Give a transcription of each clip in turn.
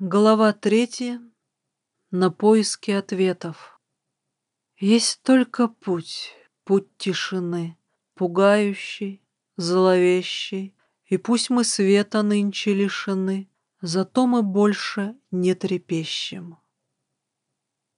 Глава третья. На поиски ответов. Есть только путь, путь тишины, Пугающий, зловещий, И пусть мы света нынче лишены, Зато мы больше не трепещем.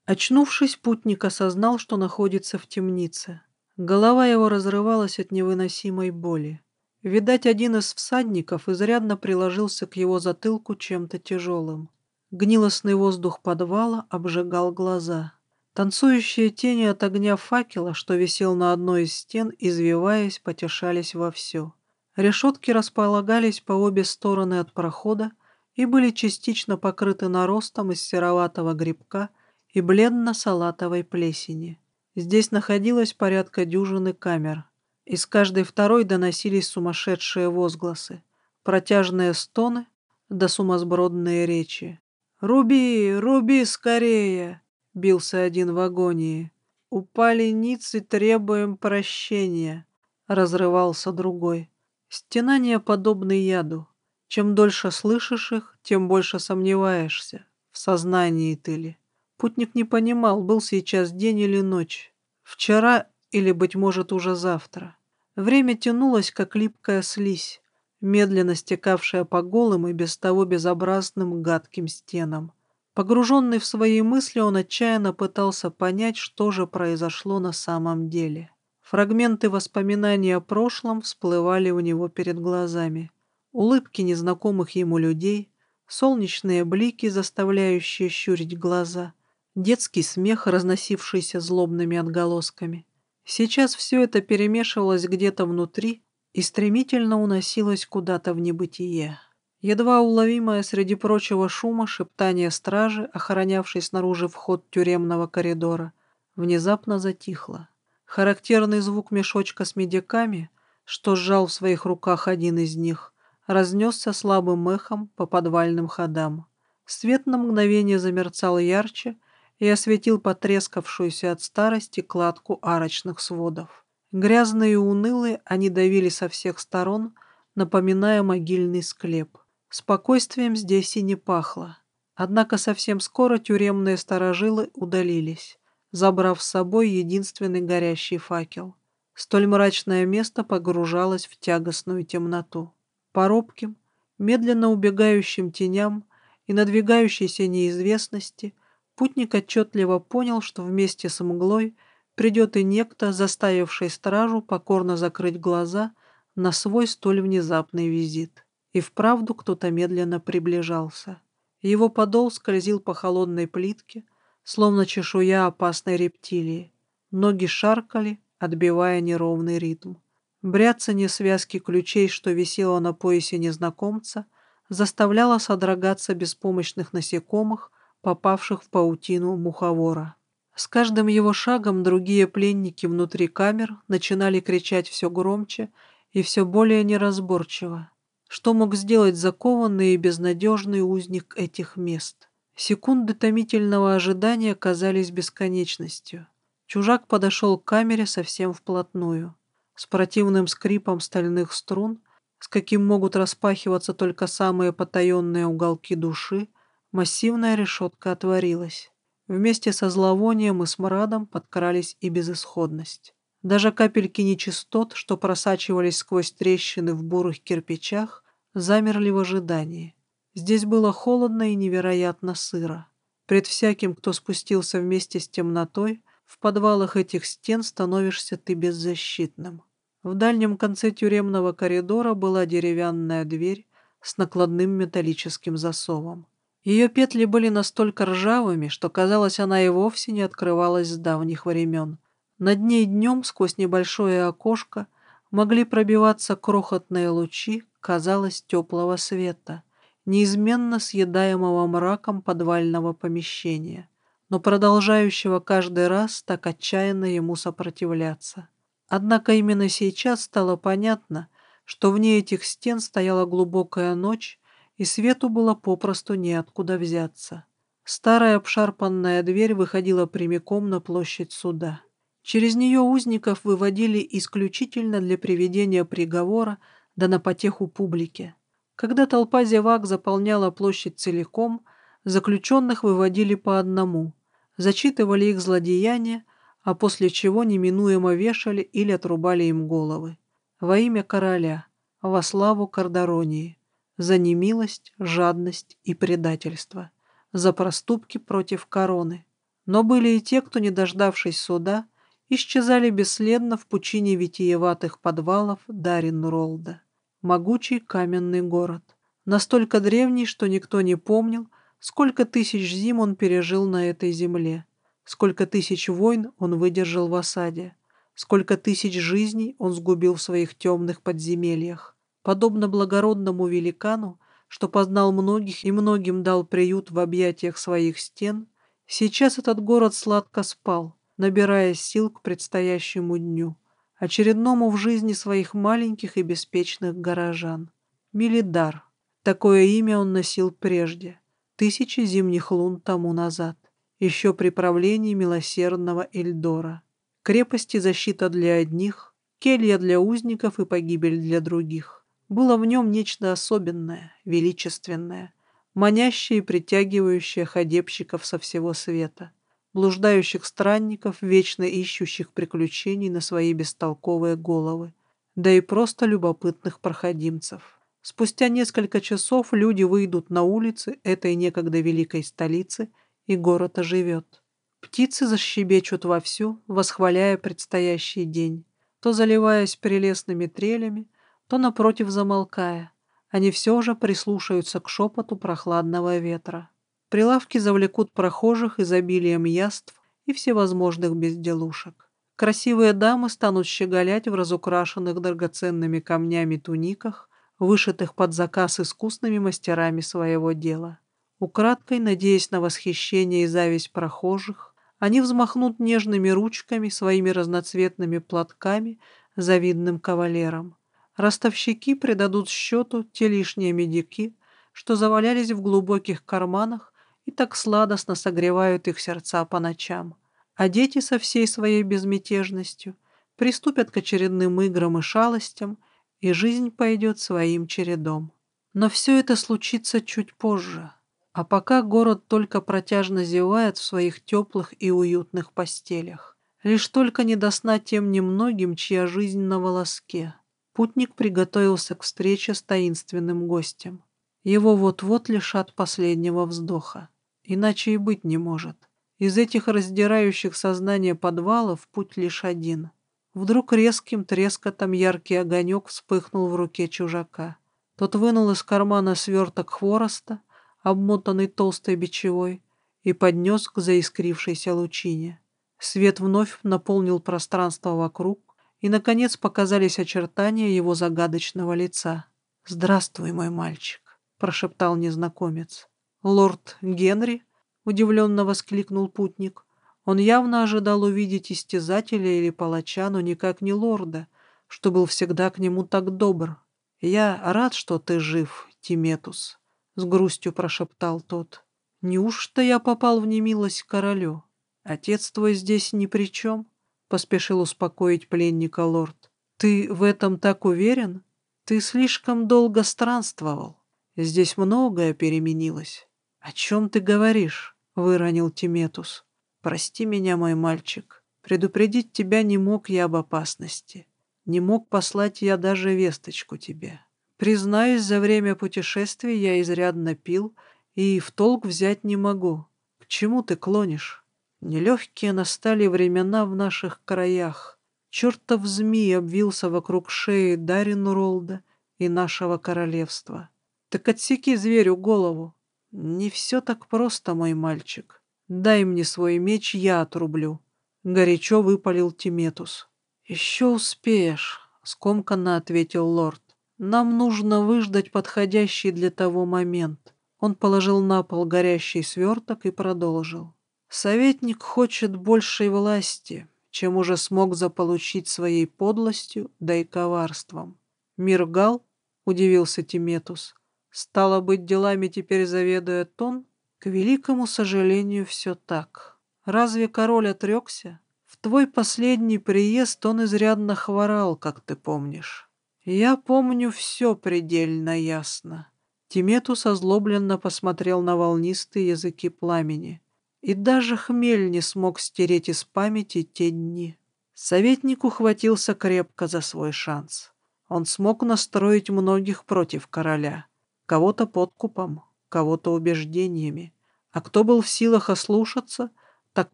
Очнувшись, путник осознал, что находится в темнице. Голова его разрывалась от невыносимой боли. Видать, один из всадников изрядно приложился к его затылку чем-то тяжелым. Гнилостный воздух подвала обжигал глаза. Танцующие тени от огня факела, что висел на одной из стен, извиваясь, потешались вовсю. Решетки располагались по обе стороны от прохода и были частично покрыты наростом из сероватого грибка и бледно-салатовой плесени. Здесь находилось порядка дюжины камер. Из каждой второй доносились сумасшедшие возгласы, протяжные стоны да сумасбродные речи. «Руби, руби скорее!» — бился один в агонии. «Упали ниц и требуем прощения!» — разрывался другой. Стенания подобны яду. Чем дольше слышишь их, тем больше сомневаешься, в сознании ты ли. Путник не понимал, был сейчас день или ночь, вчера или, быть может, уже завтра. Время тянулось, как липкая слизь, медленно стекавшая по голым и без того безобразным гадким стенам. Погруженный в свои мысли, он отчаянно пытался понять, что же произошло на самом деле. Фрагменты воспоминаний о прошлом всплывали у него перед глазами. Улыбки незнакомых ему людей, солнечные блики, заставляющие щурить глаза, детский смех, разносившийся злобными отголосками. Сейчас все это перемешивалось где-то внутри и стремительно уносилось куда-то в небытие. Едва уловимое среди прочего шума шептание стражи, охранявшей снаружи вход тюремного коридора, внезапно затихло. Характерный звук мешочка с медиками, что сжал в своих руках один из них, разнесся слабым эхом по подвальным ходам. Свет на мгновение замерцал ярче, и осветил потрескавшуюся от старости кладку арочных сводов. Грязные и унылые они давили со всех сторон, напоминая могильный склеп. Спокойствием здесь и не пахло. Однако совсем скоро тюремные сторожилы удалились, забрав с собой единственный горящий факел. Столь мрачное место погружалось в тягостную темноту. По робким, медленно убегающим теням и надвигающейся неизвестности Путник отчетливо понял, что вместе с мглой придет и некто, заставивший стражу покорно закрыть глаза на свой столь внезапный визит. И вправду кто-то медленно приближался. Его подол скользил по холодной плитке, словно чешуя опасной рептилии. Ноги шаркали, отбивая неровный ритм. Бряцание связки ключей, что висело на поясе незнакомца, заставляло содрогаться беспомощных насекомых, попавших в паутину муховора. С каждым его шагом другие пленники внутри камер начинали кричать все громче и все более неразборчиво. Что мог сделать закованный и безнадежный узник этих мест? Секунды томительного ожидания казались бесконечностью. Чужак подошел к камере совсем вплотную. С противным скрипом стальных струн, с каким могут распахиваться только самые потаенные уголки души, Массивная решетка отворилась. Вместе со зловонием и смрадом подкрались и безысходность. Даже капельки нечистот, что просачивались сквозь трещины в бурых кирпичах, замерли в ожидании. Здесь было холодно и невероятно сыро. Пред всяким, кто спустился вместе с темнотой, в подвалах этих стен становишься ты беззащитным. В дальнем конце тюремного коридора была деревянная дверь с накладным металлическим засовом. Ее петли были настолько ржавыми, что, казалось, она и вовсе не открывалась с давних времен. Над ней днем, сквозь небольшое окошко, могли пробиваться крохотные лучи, казалось, теплого света, неизменно съедаемого мраком подвального помещения, но продолжающего каждый раз так отчаянно ему сопротивляться. Однако именно сейчас стало понятно, что вне этих стен стояла глубокая ночь, и свету было попросту неоткуда взяться. Старая обшарпанная дверь выходила прямиком на площадь суда. Через нее узников выводили исключительно для приведения приговора да на потеху публике. Когда толпа зевак заполняла площадь целиком, Заключенных выводили по одному, зачитывали их злодеяния, а после чего неминуемо вешали или отрубали им головы. Во имя короля, во славу Кардаронии, за немилость, жадность и предательство, за проступки против короны. Но были и те, кто, не дождавшись суда, исчезали бесследно в пучине витиеватых подвалов Дарин-Ролда. Могучий каменный город. Настолько древний, что никто не помнил, сколько тысяч зим он пережил на этой земле, сколько тысяч войн он выдержал в осаде, сколько тысяч жизней он сгубил в своих темных подземельях. Подобно благородному великану, что познал многих и многим дал приют в объятиях своих стен, сейчас этот город сладко спал, набирая сил к предстоящему дню, очередному в жизни своих маленьких и беспечных горожан. Милидар. Такое имя он носил прежде, тысячи зимних лун тому назад, еще при правлении милосердного Эльдора. Крепости защита для одних, келья для узников и погибель для других. Было в нем нечто особенное, величественное, манящее и притягивающее ходебщиков со всего света, блуждающих странников, вечно ищущих приключений на свои бестолковые головы, да и просто любопытных проходимцев. Спустя несколько часов люди выйдут на улицы этой некогда великой столицы, и город оживет. Птицы защебечут вовсю, восхваляя предстоящий день, то заливаясь прелестными трелями, то напротив замолкая. Они все же прислушаются к шепоту прохладного ветра. Прилавки завлекут прохожих изобилием яств и всевозможных безделушек. Красивые дамы станут щеголять в разукрашенных драгоценными камнями туниках, вышитых под заказ искусными мастерами своего дела. Украдкой, надеясь на восхищение и зависть прохожих, они взмахнут нежными ручками, своими разноцветными платками, завидным кавалерам. Ростовщики придадут счету те лишние медики, что завалялись в глубоких карманах и так сладостно согревают их сердца по ночам. А дети со всей своей безмятежностью приступят к очередным играм и шалостям, и жизнь пойдет своим чередом. Но все это случится чуть позже. А пока город только протяжно зевает в своих теплых и уютных постелях. Лишь только не до сна тем немногим, чья жизнь на волоске. Путник приготовился к встрече с таинственным гостем. Его вот-вот лишат последнего вздоха. Иначе и быть не может. Из этих раздирающих сознание подвалов путь лишь один. Вдруг резким трескотом яркий огонек вспыхнул в руке чужака. Тот вынул из кармана сверток хвороста, обмотанный толстой бичевой, и поднес к заискрившейся лучине. Свет вновь наполнил пространство вокруг, и, наконец, показались очертания его загадочного лица. «Здравствуй, мой мальчик», — прошептал незнакомец. «Лорд Генри?» — удивленно воскликнул путник. Он явно ожидал увидеть истязателя или палача, но никак не лорда, что был всегда к нему так добр. «Я рад, что ты жив, Тиметус», — с грустью прошептал тот. «Неужто я попал в немилость королю? Отец твой здесь ни при чем?» Поспешил успокоить пленника лорд. «Ты в этом так уверен? Ты слишком долго странствовал. Здесь многое переменилось». «О чем ты говоришь?» — выронил Тиметус. «Прости меня, мой мальчик. Предупредить тебя не мог я об опасности. Не мог послать я даже весточку тебе. Признаюсь, за время путешествия я изрядно пил и в толк взять не могу. К чему ты клонишь?» Нелегкие настали времена в наших краях. Чертов змей обвился вокруг шеи Даринуролда и нашего королевства. Так отсеки зверю голову. Не все так просто, мой мальчик. Дай мне свой меч, я отрублю. Горячо выпалил Тиметус. Еще успеешь, скомканно ответил лорд. Нам нужно выждать подходящий для того момент. Он положил на пол горящий сверток и продолжил. Советник хочет большей власти, чем уже смог заполучить своей подлостью да и коварством. Миргал, удивился Тиметус, стало быть, делами теперь заведует он? К великому сожалению, все так. Разве король отрекся? В твой последний приезд он изрядно хворал, как ты помнишь. Я помню все предельно ясно. Тиметус озлобленно посмотрел на волнистые языки пламени. И даже хмель не смог стереть из памяти те дни. Советник ухватился крепко за свой шанс. Он смог настроить многих против короля. Кого-то подкупом, кого-то убеждениями. А кто был в силах ослушаться, так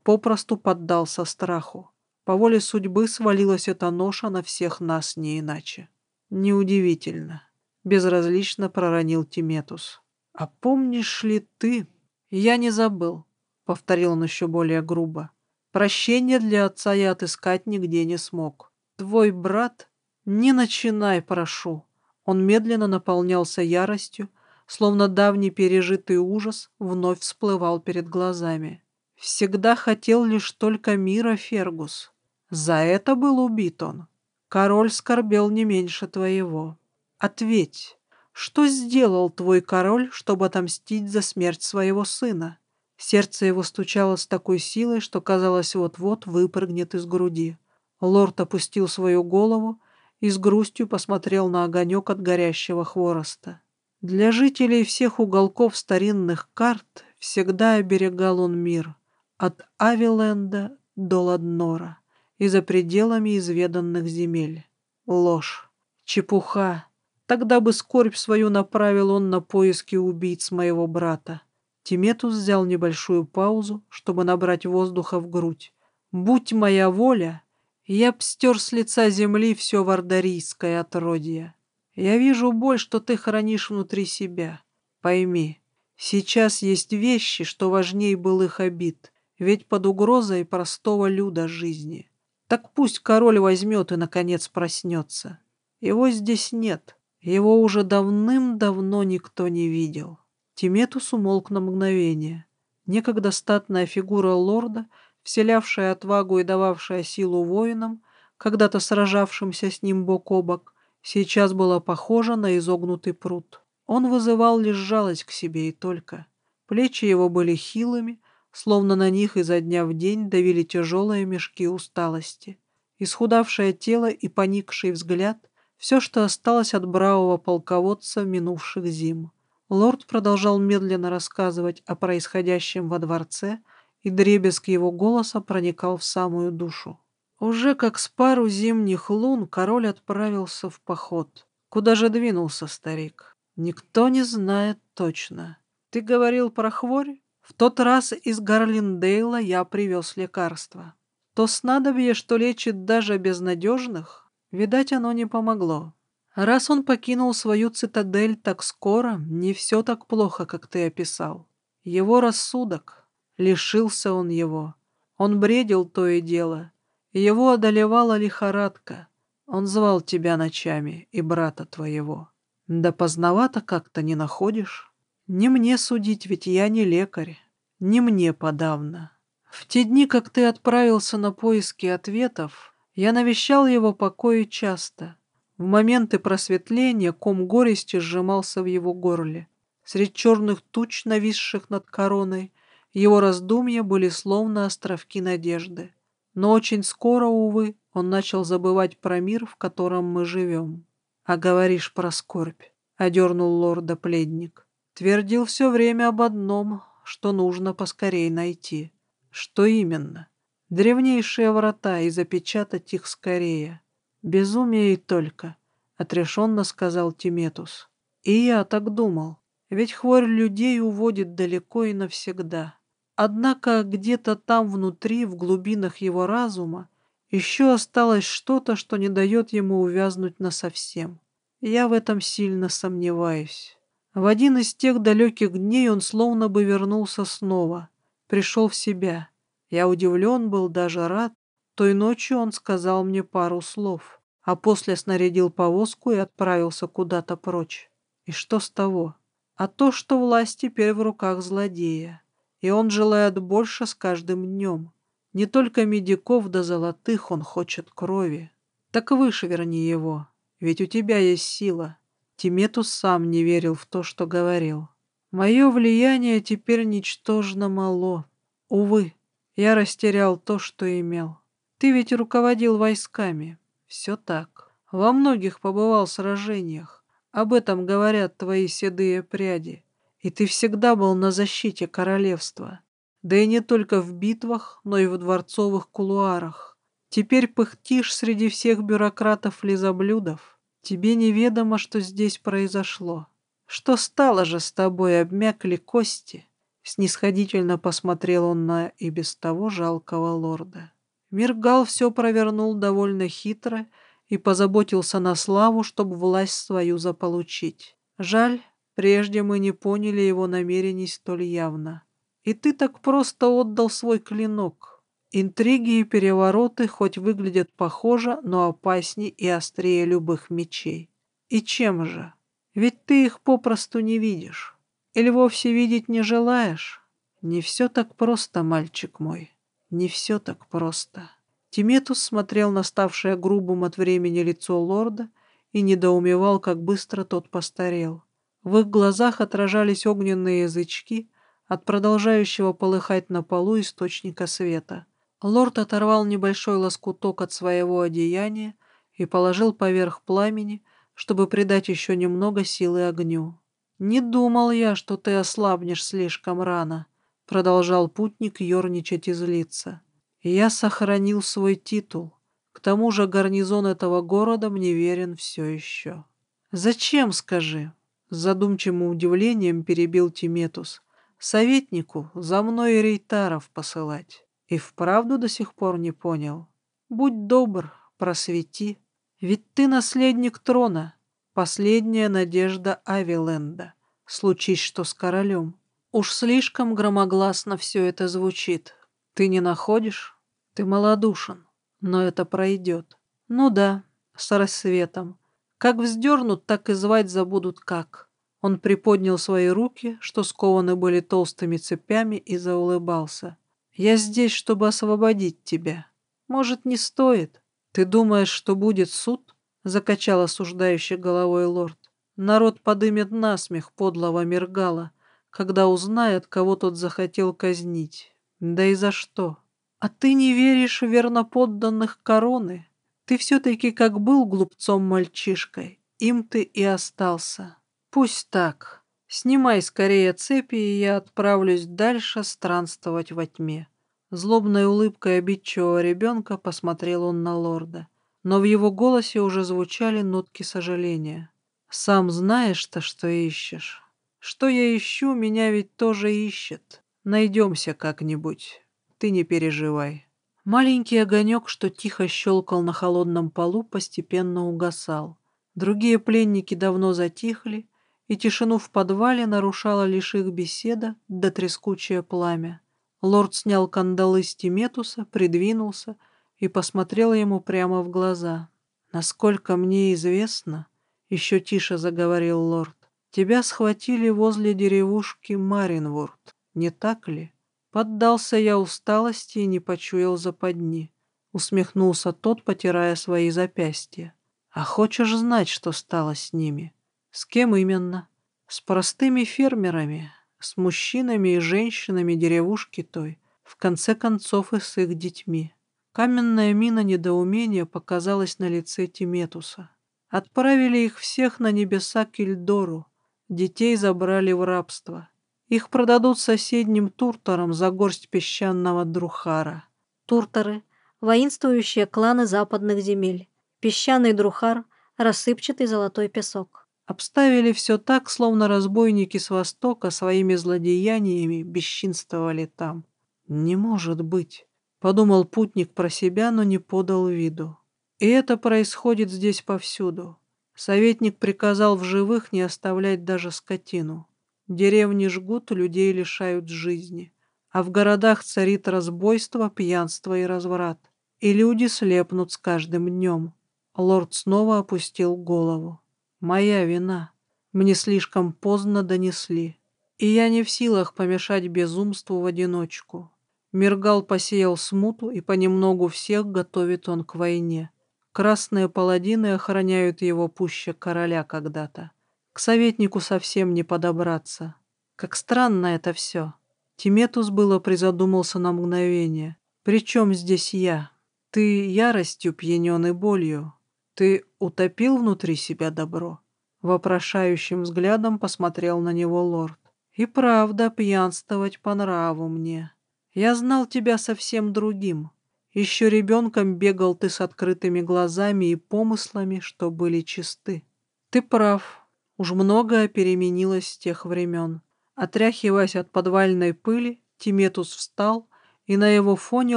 попросту поддался страху. По воле судьбы свалилась эта ноша на всех нас не иначе. Неудивительно. Безразлично проронил Тиметус. А помнишь ли ты? Я не забыл, повторил он еще более грубо. Прощения для отца я отыскать нигде не смог. Твой брат... Не начинай, прошу. Он медленно наполнялся яростью, словно давний пережитый ужас вновь всплывал перед глазами. Всегда хотел лишь только мира, Фергус. За это был убит он. Король скорбел не меньше твоего. Ответь, что сделал твой король, чтобы отомстить за смерть своего сына? Сердце его стучало с такой силой, что казалось вот-вот выпрыгнет из груди. Лорд опустил свою голову и с грустью посмотрел на огонек от горящего хвороста. Для жителей всех уголков старинных карт всегда оберегал он мир, от Авиленда до Ладнора и за пределами изведанных земель. Ложь, чепуха. Тогда бы скорбь свою направил он на поиски убийц моего брата. Тиметус взял небольшую паузу, чтобы набрать воздуха в грудь. «Будь моя воля, я б стер с лица земли все вардарийское отродье. Я вижу боль, что ты хранишь внутри себя. Пойми, сейчас есть вещи, что важнее былых обид, ведь под угрозой простого люда жизни. Так пусть король возьмет и, наконец, проснется. Его здесь нет, его уже давным-давно никто не видел». Тиметус умолк на мгновение. Некогда статная фигура лорда, вселявшая отвагу и дававшая силу воинам, когда-то сражавшимся с ним бок о бок, сейчас была похожа на изогнутый пруд. Он вызывал лишь жалость к себе и только. Плечи его были хилыми, словно на них изо дня в день давили тяжелые мешки усталости. Исхудавшее тело и поникший взгляд — все, что осталось от бравого полководца минувших зим. Лорд продолжал медленно рассказывать о происходящем во дворце, и дребезг его голоса проникал в самую душу. Уже как с пару зимних лун король отправился в поход. Куда же двинулся старик? Никто не знает точно. Ты говорил про хворь? В тот раз из Гарлиндейла я привез лекарство. То снадобье, что лечит даже безнадежных, видать, оно не помогло. Раз он покинул свою цитадель так скоро, не все так плохо, как ты описал. Его рассудок, лишился он его. Он бредил то и дело. Его одолевала лихорадка. Он звал тебя ночами и брата твоего. Да поздновато как-то не находишь. Не мне судить, ведь я не лекарь. Не мне подавно. В те дни, как ты отправился на поиски ответов, я навещал его покои часто — в моменты просветления ком горести сжимался в его горле. Средь черных туч, нависших над короной, его раздумья были словно островки надежды. Но очень скоро, увы, он начал забывать про мир, в котором мы живем. «А говоришь про скорбь», — одернул лорда пледник. Твердил все время об одном, что нужно поскорей найти. Что именно? Древнейшие врата и запечатать их скорее. «Безумие и только», — отрешенно сказал Тиметус. «И я так думал, ведь хворь людей уводит далеко и навсегда. Однако где-то там внутри, в глубинах его разума, еще осталось что-то, что не дает ему увязнуть насовсем. Я в этом сильно сомневаюсь. В один из тех далеких дней он словно бы вернулся снова, пришел в себя. Я удивлен был, даже рад. Той ночью он сказал мне пару слов а после снарядил повозку и отправился куда-то прочь. И что с того? А то, что власть теперь в руках злодея, и он желает больше с каждым днем. Не только медиков до золотых он хочет крови. Так вышверни его, ведь у тебя есть сила. Тиметус сам не верил в то, что говорил. Мое влияние теперь ничтожно мало. Увы, я растерял то, что имел. Ты ведь руководил войсками. Все так. Во многих побывал в сражениях. Об этом говорят твои седые пряди. И ты всегда был на защите королевства. Да и не только в битвах, но и в дворцовых кулуарах. Теперь пыхтишь среди всех бюрократов-лизоблюдов. Тебе неведомо, что здесь произошло. Что стало же с тобой, обмякли кости?» Снисходительно посмотрел он на и без того жалкого лорда. Миргал все провернул довольно хитро и позаботился на славу, чтобы власть свою заполучить. Жаль, прежде мы не поняли его намерений столь явно. И ты так просто отдал свой клинок. Интриги и перевороты хоть выглядят похоже, но опасней и острее любых мечей. И чем же? Ведь ты их попросту не видишь. Или вовсе видеть не желаешь? Не все так просто, мальчик мой. Не все так просто. Тиметус смотрел на ставшее грубым от времени лицо лорда и недоумевал, как быстро тот постарел. В их глазах отражались огненные язычки от продолжающего полыхать на полу источника света. Лорд оторвал небольшой лоскуток от своего одеяния и положил поверх пламени, чтобы придать еще немного силы огню. «Не думал я, что ты ослабнешь слишком рано», — продолжал путник ерничать и злиться. «Я сохранил свой титул. К тому же гарнизон этого города мне верен все еще». «Зачем, скажи?» — с задумчивым удивлением перебил Тиметус. «Советнику за мной рейтаров посылать. И вправду до сих пор не понял. Будь добр, просвети. Ведь ты наследник трона, последняя надежда Авиленда. Случись что с королем». Уж слишком громогласно все это звучит. Ты не находишь? Ты малодушен. Но это пройдет. Ну да, с рассветом. Как вздернут, так и звать забудут как. Он приподнял свои руки, что скованы были толстыми цепями, и заулыбался. «Я здесь, чтобы освободить тебя. Может, не стоит? Ты думаешь, что будет суд?» — закачал осуждающий головой лорд. «Народ подымет насмех подлого Мергала когда узнает, кого тот захотел казнить. Да и за что? А ты не веришь в верноподданных короны? Ты все-таки как был глупцом-мальчишкой, им ты и остался. Пусть так. Снимай скорее цепи, и я отправлюсь дальше странствовать во тьме. Злобной улыбкой обидчивого ребенка посмотрел он на лорда. Но в его голосе уже звучали нотки сожаления. «Сам знаешь-то, что ищешь. Что я ищу, меня ведь тоже ищет. Найдемся как-нибудь. Ты не переживай. Маленький огонек, что тихо щелкал на холодном полу, постепенно угасал. Другие пленники давно затихли, и тишину в подвале нарушала лишь их беседа да трескучее пламя. Лорд снял кандалы с Тиметуса, придвинулся и посмотрел ему прямо в глаза. «Насколько мне известно», — еще тише заговорил лорд, Тебя схватили возле деревушки Маринворд, не так ли? Поддался я усталости и не почуял западни. Усмехнулся тот, потирая свои запястья. А хочешь знать, что стало с ними? С кем именно? С простыми фермерами, с мужчинами и женщинами деревушки той, в конце концов и с их детьми. Каменная мина недоумения показалась на лице Тиметуса. Отправили их всех на небеса к Ильдору, Детей забрали в рабство. Их продадут соседним турторам за горсть песчаного друхара. Турторы – воинствующие кланы западных земель. Песчаный друхар – рассыпчатый золотой песок. Обставили все так, словно разбойники с востока своими злодеяниями бесчинствовали там. «Не может быть», — подумал путник про себя, но не подал виду. И это происходит здесь повсюду. Советник приказал в живых не оставлять даже скотину. Деревни жгут, людей лишают жизни. А в городах царит разбойство, пьянство и разврат. И люди слепнут с каждым днем. Лорд снова опустил голову. «Моя вина. Мне слишком поздно донесли. И я не в силах помешать безумству в одиночку. Миргал посеял смуту, и понемногу всех готовит он к войне. Красные паладины охраняют его пуще короля когда-то. К советнику совсем не подобраться. Как странно это все. Тиметус было призадумался на мгновение. «Причем здесь я? Ты яростью пьянен и болью. Ты утопил внутри себя добро? Вопрошающим взглядом посмотрел на него лорд. И правда, пьянствовать по нраву мне. Я знал тебя совсем другим. Еще ребенком бегал ты с открытыми глазами и помыслами, что были чисты. Ты прав. Уж многое переменилось с тех времен. Отряхиваясь от подвальной пыли, Тиметус встал, и на его фоне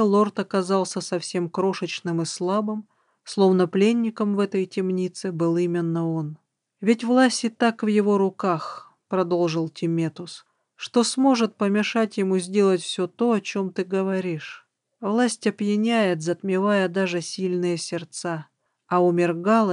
лорд оказался совсем крошечным и слабым, словно пленником в этой темнице был именно он. «Ведь власть и так в его руках», — продолжил Тиметус, «что сможет помешать ему сделать все то, о чем ты говоришь. Власть опьяняет, затмевая даже сильные сердца, а у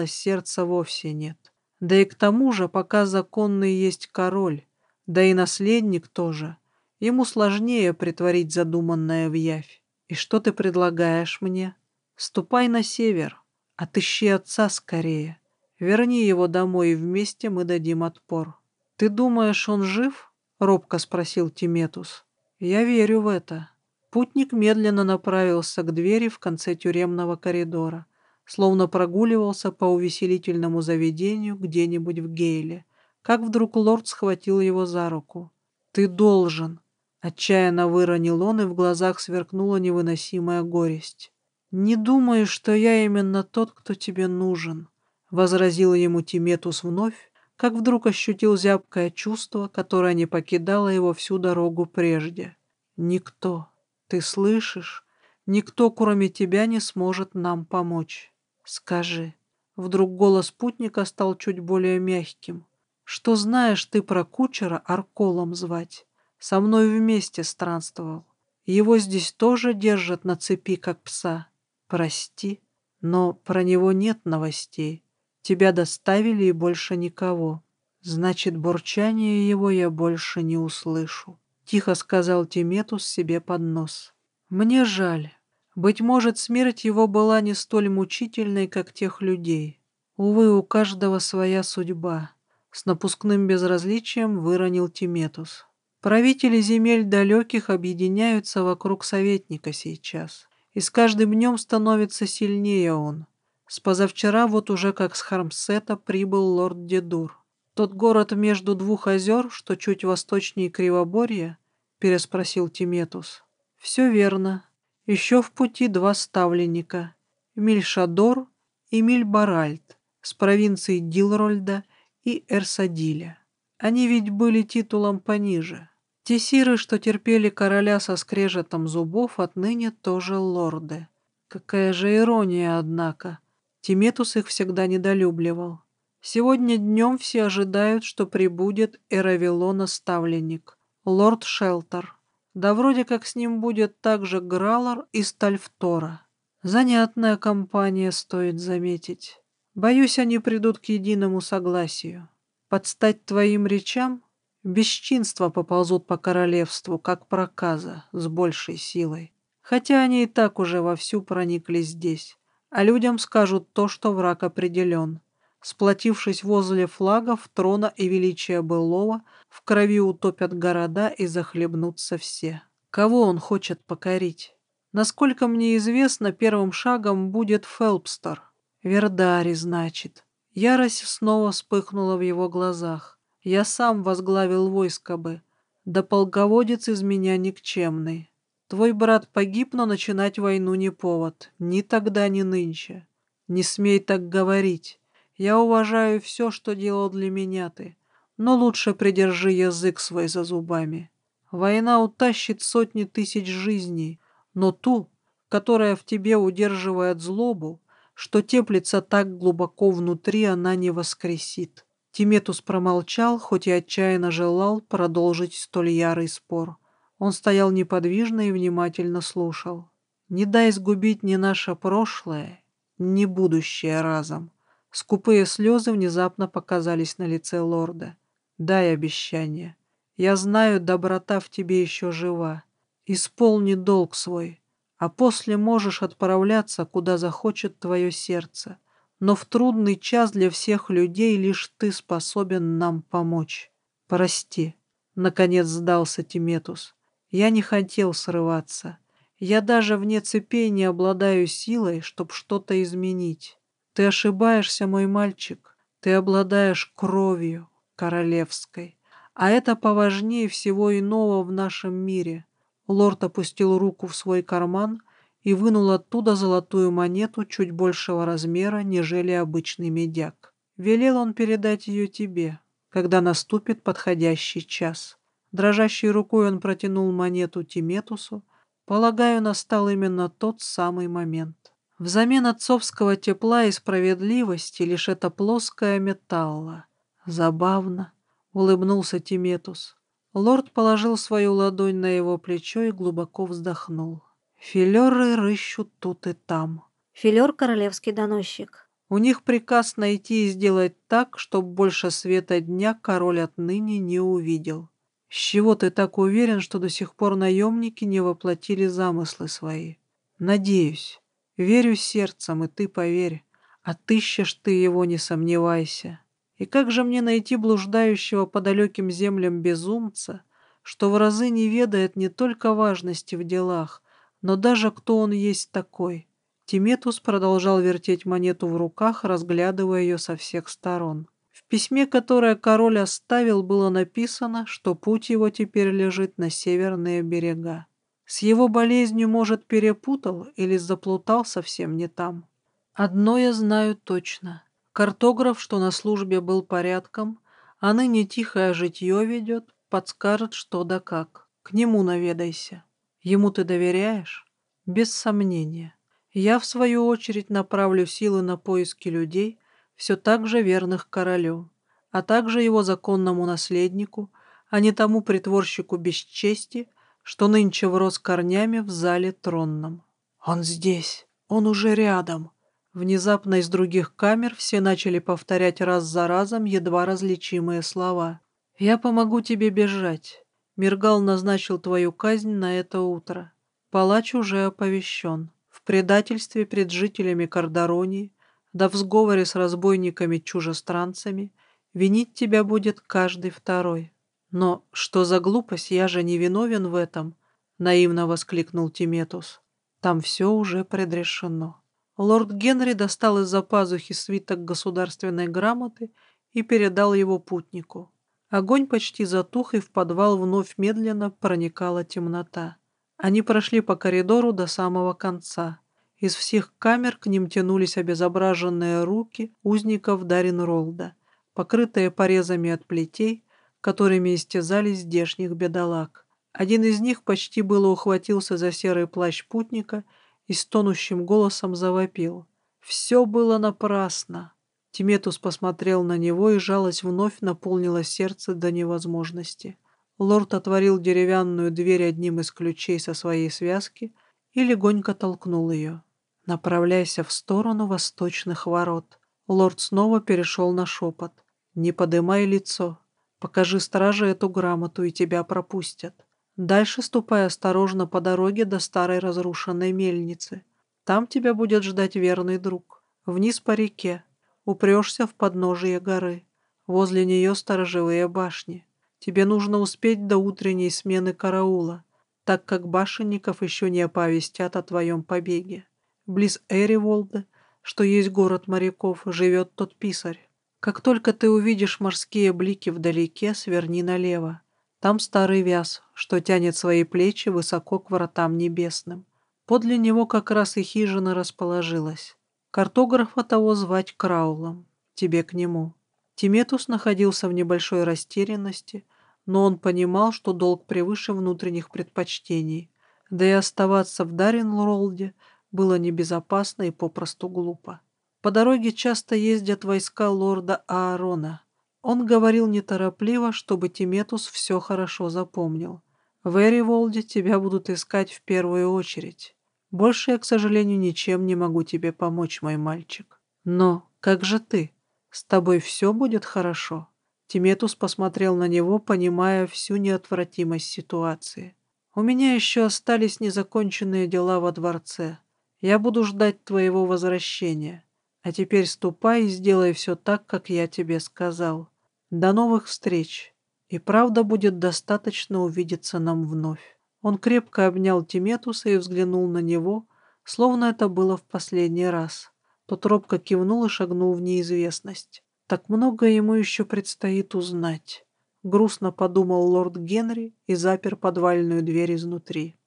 сердца вовсе нет. Да и к тому же, пока законный есть король, да и наследник тоже, ему сложнее притворить задуманное в явь. И что ты предлагаешь мне? Ступай на север, отыщи отца скорее. Верни его домой, и вместе мы дадим отпор. Ты думаешь, он жив? Робко спросил Тиметус. Я верю в это. Путник медленно направился к двери в конце тюремного коридора, словно прогуливался по увеселительному заведению где-нибудь в Гейле, как вдруг лорд схватил его за руку. «Ты должен!» Отчаянно выронил он, и в глазах сверкнула невыносимая горесть. «Не думаю, что я именно тот, кто тебе нужен», — возразил ему Тиметус вновь, как вдруг ощутил зябкое чувство, которое не покидало его всю дорогу прежде. «Никто, ты слышишь? Никто, кроме тебя, не сможет нам помочь. Скажи». Вдруг голос путника стал чуть более мягким. «Что знаешь ты про кучера Арколом звать? Со мной вместе странствовал. Его здесь тоже держат на цепи, как пса. Прости, но про него нет новостей. Тебя доставили и больше никого. Значит, бурчание его я больше не услышу. Тихо сказал Тиметус себе под нос. Мне жаль. Быть может, смерть его была не столь мучительной, как тех людей. Увы, у каждого своя судьба. С напускным безразличием выронил Тиметус. Правители земель далеких объединяются вокруг советника сейчас. И с каждым днем становится сильнее он. С позавчера вот уже как с Хармсета прибыл лорд Дедур. Тот город между двух озер, что чуть восточнее Кривоборья, переспросил Тиметус. Все верно. Еще в пути два ставленника. Мильшадор и Мильбаральд с провинции Дилрольда и Эрсадиля. Они ведь были титулом пониже. Те сиры, что терпели короля со скрежетом зубов, отныне тоже лорды. Какая же ирония, однако. Тиметус их всегда недолюбливал. Сегодня днем все ожидают, что прибудет Эравилона-ставленник, лорд Шелтер. Да вроде как с ним будет также Гралар и Стальфтора. Занятная компания, стоит заметить. Боюсь, они придут к единому согласию. Подстать твоим речам бесчинства поползут по королевству, как проказа, с большей силой. Хотя они и так уже вовсю проникли здесь а людям скажут то, что враг определен. Сплотившись возле флагов трона и величия былого, в крови утопят города и захлебнутся все. Кого он хочет покорить? Насколько мне известно, первым шагом будет Фелпстер. Вердари, значит. Ярость снова вспыхнула в его глазах. Я сам возглавил войско бы. Да полководец из меня никчемный. Твой брат погиб, но начинать войну не повод. Ни тогда, ни нынче. Не смей так говорить. Я уважаю все, что делал для меня ты. Но лучше придержи язык свой за зубами. Война утащит сотни тысяч жизней, но ту, которая в тебе удерживает злобу, что теплится так глубоко внутри, она не воскресит. Тиметус промолчал, хоть и отчаянно желал продолжить столь ярый спор. Он стоял неподвижно и внимательно слушал. «Не дай сгубить ни наше прошлое, ни будущее разом». Скупые слезы внезапно показались на лице лорда. «Дай обещание. Я знаю, доброта в тебе еще жива. Исполни долг свой, а после можешь отправляться, куда захочет твое сердце. Но в трудный час для всех людей лишь ты способен нам помочь. Прости». Наконец сдался Тиметус. Я не хотел срываться. Я даже вне цепей не обладаю силой, чтобы что-то изменить. Ты ошибаешься, мой мальчик. Ты обладаешь кровью королевской, а это поважнее всего иного в нашем мире. Лорд опустил руку в свой карман и вынул оттуда золотую монету чуть большего размера, нежели обычный медяк. Велел он передать ее тебе, когда наступит подходящий час. Дрожащей рукой он протянул монету Тиметусу. Полагаю, настал именно тот самый момент. Взамен отцовского тепла и справедливости лишь это плоское металла. Забавно, — улыбнулся Тиметус. Лорд положил свою ладонь на его плечо и глубоко вздохнул. Филеры рыщут тут и там. Филер — королевский доносчик. У них приказ найти и сделать так, чтобы больше света дня король отныне не увидел. С чего ты так уверен, что до сих пор наемники не воплотили замыслы свои? Надеюсь. Верю сердцем, и ты поверь. Отыщешь ты его, не сомневайся. И как же мне найти блуждающего по далеким землям безумца, что в разы не ведает не только важности в делах, но даже кто он есть такой? Тиметус продолжал вертеть монету в руках, разглядывая ее со всех сторон. В письме, которое король оставил, было написано, что путь его теперь лежит на северные берега. С его болезнью, может, перепутал или заплутал совсем не там. Одно я знаю точно. Картограф, что на службе был порядком, а ныне тихое житье ведет, подскажет что да как. К нему наведайся. Ему ты доверяешь? Без сомнения. Я, в свою очередь, направлю силы на поиски людей, все так же верных королю, а также его законному наследнику, а не тому притворщику бесчести, что нынче врос корнями в зале тронном. «Он здесь! Он уже рядом!» Внезапно из других камер все начали повторять раз за разом едва различимые слова. «Я помогу тебе бежать. Миргал назначил твою казнь на это утро. Палач уже оповещен. В предательстве пред жителями Кардаронии, да в сговоре с разбойниками-чужестранцами, винить тебя будет каждый второй. «Но что за глупость, я же не виновен в этом!» — наивно воскликнул Тиметус. «Там все уже предрешено». Лорд Генри достал из-за пазухи свиток государственной грамоты и передал его путнику. Огонь почти затух, и в подвал вновь медленно проникала темнота. Они прошли по коридору до самого конца. Из всех камер к ним тянулись обезображенные руки узников Даринролда, покрытые порезами от плетей, которыми истязались здешних бедолаг. Один из них почти было ухватился за серый плащ путника и с тонущим голосом завопил. Все было напрасно. Тиметус посмотрел на него, и жалость вновь наполнила сердце до невозможности. Лорд отворил деревянную дверь одним из ключей со своей связки и легонько толкнул ее. «Направляйся в сторону восточных ворот». Лорд снова перешел на шепот. «Не подымай лицо. Покажи страже эту грамоту, и тебя пропустят. Дальше ступай осторожно по дороге до старой разрушенной мельницы. Там тебя будет ждать верный друг. Вниз по реке. Упрешься в подножие горы. Возле нее сторожевые башни. Тебе нужно успеть до утренней смены караула, так как башенников еще не оповестят о твоем побеге. Близ Эриволда, что есть город моряков, живет тот писарь. Как только ты увидишь морские блики вдалеке, сверни налево. Там старый вяз, что тянет свои плечи высоко к вратам небесным. Подле него как раз и хижина расположилась. Картографа того звать Краулом. Тебе к нему. Тиметус находился в небольшой растерянности, но он понимал, что долг превыше внутренних предпочтений, да и оставаться в Даринлролде было небезопасно и попросту глупо. По дороге часто ездят войска лорда Аарона. Он говорил неторопливо, чтобы Тиметус все хорошо запомнил. В Эриволде тебя будут искать в первую очередь. Больше я, к сожалению, ничем не могу тебе помочь, мой мальчик. Но как же ты? С тобой все будет хорошо?» Тиметус посмотрел на него, понимая всю неотвратимость ситуации. «У меня еще остались незаконченные дела во дворце. Я буду ждать твоего возвращения. А теперь ступай и сделай все так, как я тебе сказал. До новых встреч. И правда будет достаточно увидеться нам вновь. Он крепко обнял Тиметуса и взглянул на него, словно это было в последний раз. Тот робко кивнул и шагнул в неизвестность. Так много ему еще предстоит узнать. Грустно подумал лорд Генри и запер подвальную дверь изнутри.